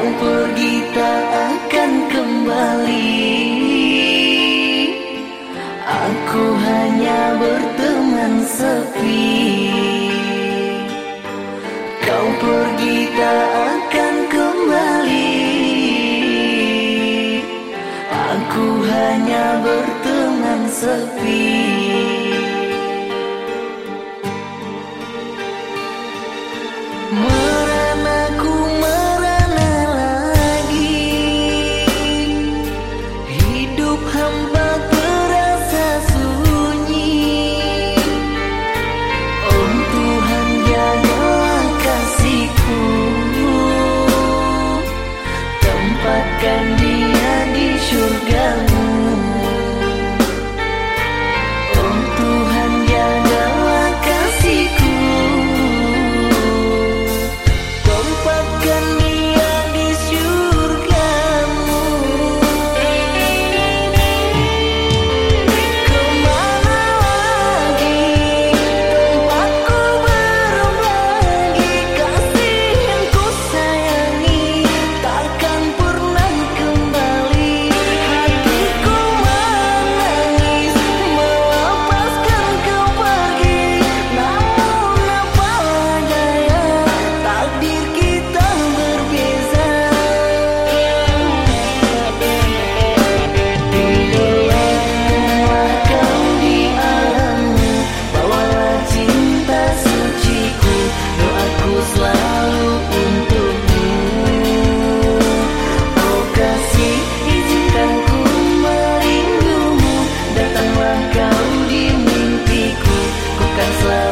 Kau pergi tak akan kembali. Aku hanya berteman sepi. Kau pergi tak akan kembali. Aku hanya berteman sepi akan